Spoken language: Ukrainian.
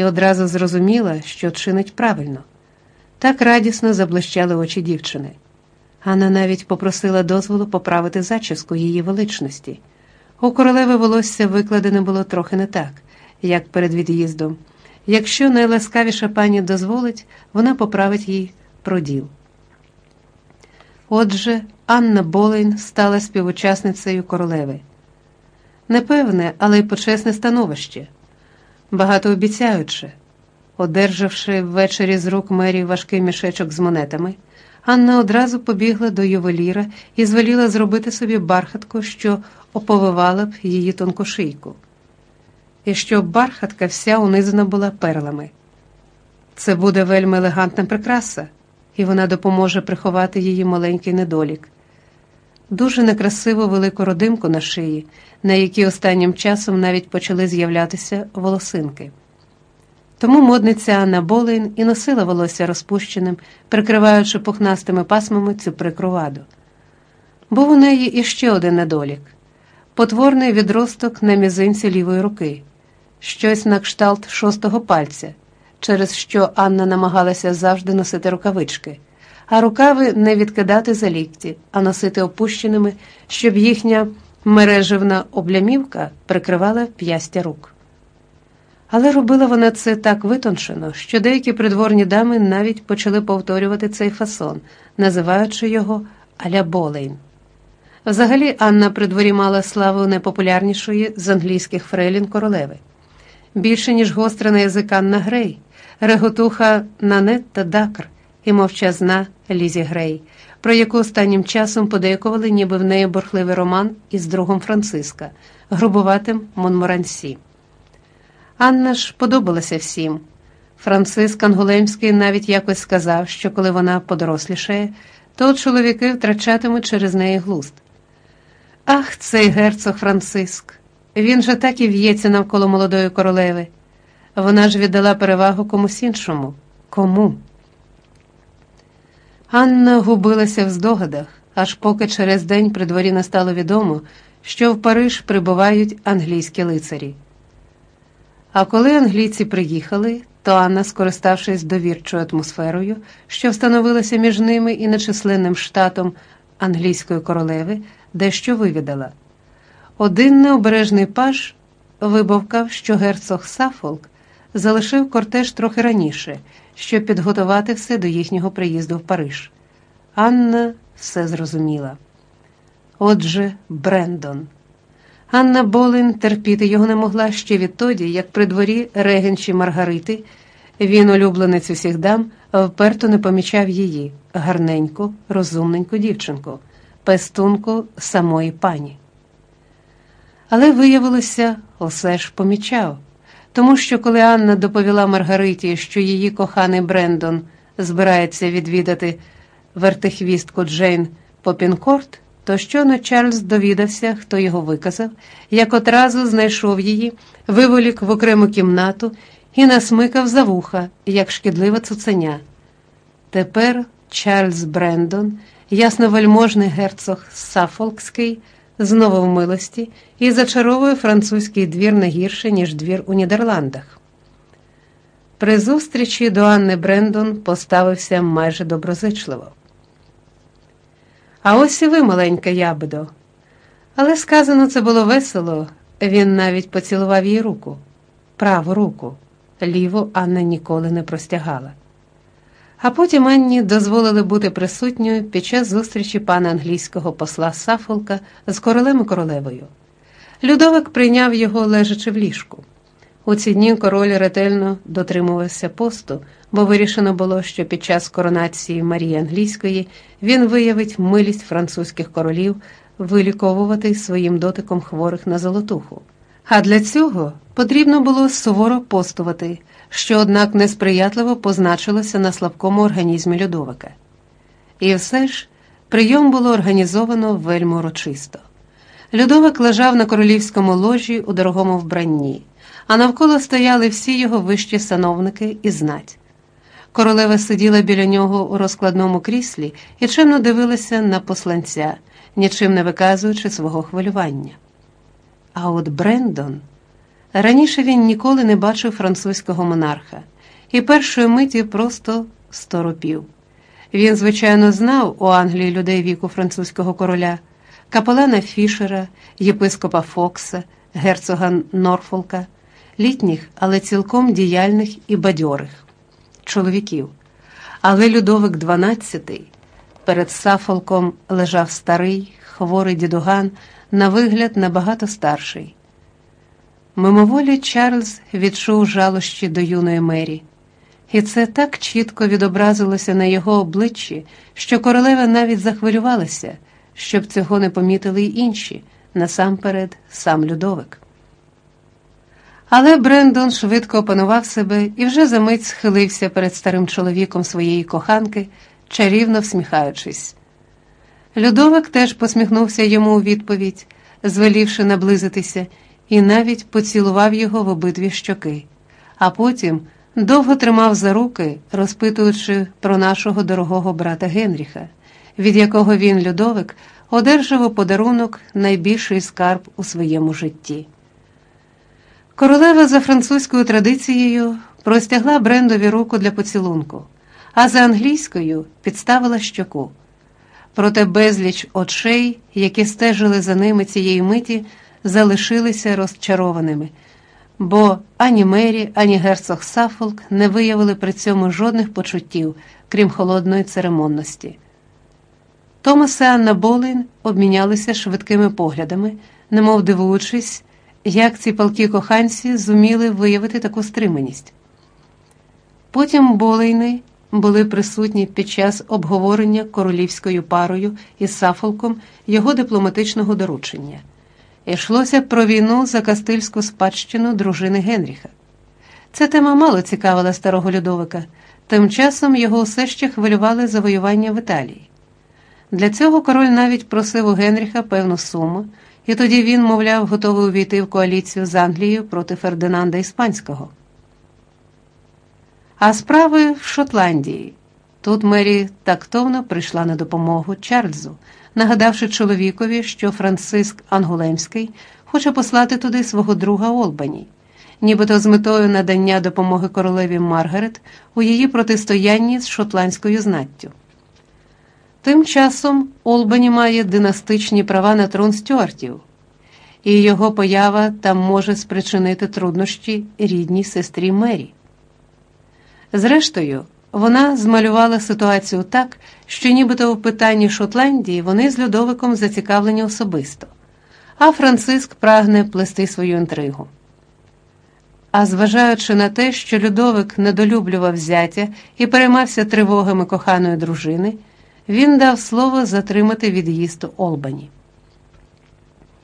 і одразу зрозуміла, що чинить правильно. Так радісно заблищали очі дівчини. Анна навіть попросила дозволу поправити зачіску її величності. У королеви волосся викладене було трохи не так, як перед від'їздом. Якщо найласкавіша пані дозволить, вона поправить їй проділ. Отже, Анна Болейн стала співучасницею королеви. Непевне, але й почесне становище, багатообіцяюче. Одержавши ввечері з рук мері важкий мішечок з монетами, Анна одразу побігла до ювеліра і звеліла зробити собі бархатку, що оповивала б її тонку шийку. І щоб бархатка вся унизана була перлами. Це буде вельми елегантна прикраса, і вона допоможе приховати її маленький недолік. Дуже некрасиву велику родимку на шиї, на якій останнім часом навіть почали з'являтися волосинки. Тому модниця Анна Болейн і носила волосся розпущеним, прикриваючи пухнастими пасмами цю прикроваду. Був у неї іще один недолік потворний відросток на мізинці лівої руки, щось на кшталт шостого пальця, через що Анна намагалася завжди носити рукавички, а рукави не відкидати за лікті, а носити опущеними, щоб їхня мереживна облямівка прикривала п'ястя рук. Але робила вона це так витончено, що деякі придворні дами навіть почали повторювати цей фасон, називаючи його Аля Болейн. Взагалі, Анна при дворі мала славу найпопулярнішої з англійських фрейлін королеви. Більше, ніж гостра на язик Анна Грей, реготуха Нанетта Дакр і мовчазна Лізі Грей, про яку останнім часом подейкували, ніби в неї борхливий роман із другом Франциска, грубуватим Монморансі. Анна ж подобалася всім. Франциск Анголемський навіть якось сказав, що коли вона подорослішає, то чоловіки втрачатимуть через неї глуст. Ах, цей герцог Франциск! Він же так і в'ється навколо молодої королеви. Вона ж віддала перевагу комусь іншому. Кому? Анна губилася в здогадах, аж поки через день при дворі не стало відомо, що в Париж прибувають англійські лицарі. А коли англійці приїхали, то Анна, скориставшись довірчою атмосферою, що встановилася між ними і нечисленним штатом англійської королеви, дещо вивідала. Один необережний паж вибовкав, що герцог Сафолк залишив кортеж трохи раніше, щоб підготувати все до їхнього приїзду в Париж. Анна все зрозуміла. Отже, Брендон. Анна Болин терпіти його не могла ще відтоді, як при дворі регенчі Маргарити, він, улюбленець усіх дам, вперто не помічав її, гарненьку, розумненьку дівчинку, пестунку самої пані. Але виявилося, усе ж помічав, тому що коли Анна доповіла Маргариті, що її коханий Брендон збирається відвідати вертихвістку Джейн Попінкорт, то щойно Чарльз довідався, хто його виказав, як одразу знайшов її, виволік в окрему кімнату і насмикав за вуха, як шкідливе цуценя. Тепер Чарльз Брендон, ясновельможний герцог Сафолкський, знову в милості і зачаровує французький двір не гірше, ніж двір у Нідерландах. При зустрічі до Анни Брендон поставився майже доброзичливо. А ось і ви, маленька ябедо. Але сказано це було весело, він навіть поцілував їй руку, праву руку, ліву Анна ніколи не простягала. А потім Анні дозволили бути присутньою під час зустрічі пана англійського посла Сафолка з королем і королевою. Людовик прийняв його лежачи в ліжку. У ці дні король ретельно дотримувався посту, бо вирішено було, що під час коронації Марії Англійської він виявить милість французьких королів виліковувати своїм дотиком хворих на золотуху. А для цього потрібно було суворо постувати, що, однак, несприятливо позначилося на слабкому організмі Людовика. І все ж прийом було організовано вельми урочисто. Людовик лежав на королівському ложі у дорогому вбранні а навколо стояли всі його вищі сановники і знать. Королева сиділа біля нього у розкладному кріслі і чимно дивилася на посланця, нічим не виказуючи свого хвилювання. А от Брендон, Раніше він ніколи не бачив французького монарха і першої миті просто сторопів. Він, звичайно, знав у Англії людей віку французького короля, капелана Фішера, єпископа Фокса, герцога Норфолка, літніх, але цілком діяльних і бадьорих чоловіків. Але Людовик XII перед Сафолком лежав старий, хворий дідуган, на вигляд набагато старший. Мимоволі Чарльз відчув жалощі до юної Мері, і це так чітко відобразилося на його обличчі, що королева навіть захвилювалася, щоб цього не помітили й інші, насамперед сам Людовик. Але Брендон швидко опанував себе і вже за мить схилився перед старим чоловіком своєї коханки, чарівно всміхаючись. Людовик теж посміхнувся йому у відповідь, звелівши наблизитися, і навіть поцілував його в обидві щоки, а потім довго тримав за руки, розпитуючи про нашого дорогого брата Генріха, від якого він, Людовик, одержав у подарунок найбільший скарб у своєму житті. Королева за французькою традицією простягла брендові руку для поцілунку, а за англійською підставила щоку. Проте безліч очей, які стежили за ними цієї миті, залишилися розчарованими, бо ані Мері, ані герцог Сафолк не виявили при цьому жодних почуттів, крім холодної церемонності. Томас і Анна Болейн обмінялися швидкими поглядами, немов дивуючись, як ці палкі коханці зуміли виявити таку стриманість. Потім Болейни були присутні під час обговорення королівською парою із Сафолком його дипломатичного доручення. Йшлося про війну за кастильську спадщину дружини Генріха. Ця тема мало цікавила старого Людовика, тим часом його все ще хвилювали завоювання в Італії. Для цього король навіть просив у Генріха певну суму, і тоді він, мовляв, готовий увійти в коаліцію з Англією проти Фердинанда Іспанського. А справи в Шотландії. Тут Мері тактовно прийшла на допомогу Чарльзу, нагадавши чоловікові, що Франциск Ангулемський хоче послати туди свого друга Олбані, нібито з метою надання допомоги королеві Маргарет у її протистоянні з шотландською знаттю. Тим часом Олбані має династичні права на трон стюартів, і його поява там може спричинити труднощі рідній сестрі Мері. Зрештою, вона змалювала ситуацію так, що нібито в питанні Шотландії вони з Людовиком зацікавлені особисто, а Франциск прагне плести свою інтригу. А зважаючи на те, що Людовик недолюблював зятя і переймався тривогами коханої дружини, він дав слово затримати від'їзд Олбані.